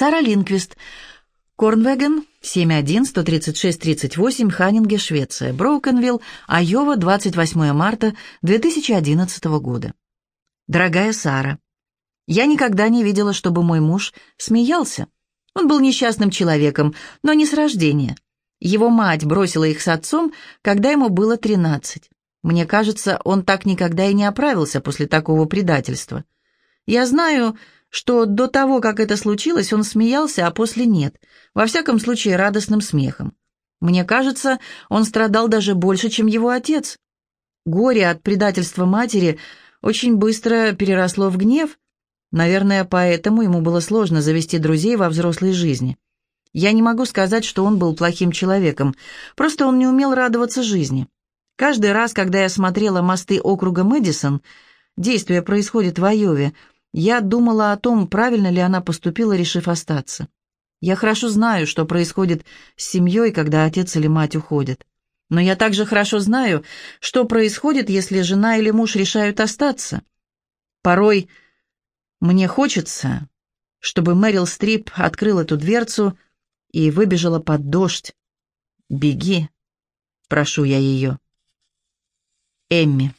Сара Линквист, Корнвеген, 71-136-38, Ханнинге, Швеция, Броукенвилл, Айова, 28 марта 2011 года. Дорогая Сара, я никогда не видела, чтобы мой муж смеялся. Он был несчастным человеком, но не с рождения. Его мать бросила их с отцом, когда ему было 13. Мне кажется, он так никогда и не оправился после такого предательства. Я знаю, что до того, как это случилось, он смеялся, а после нет. Во всяком случае, радостным смехом. Мне кажется, он страдал даже больше, чем его отец. Горе от предательства матери очень быстро переросло в гнев. Наверное, поэтому ему было сложно завести друзей во взрослой жизни. Я не могу сказать, что он был плохим человеком, просто он не умел радоваться жизни. Каждый раз, когда я смотрела «Мосты округа Мэдисон», действие происходит в Айове, я думала о том, правильно ли она поступила, решив остаться. Я хорошо знаю, что происходит с семьей, когда отец или мать уходят. Но я также хорошо знаю, что происходит, если жена или муж решают остаться. Порой мне хочется, чтобы Мэрил Стрип открыл эту дверцу и выбежала под дождь. «Беги!» — прошу я ее. Эмми.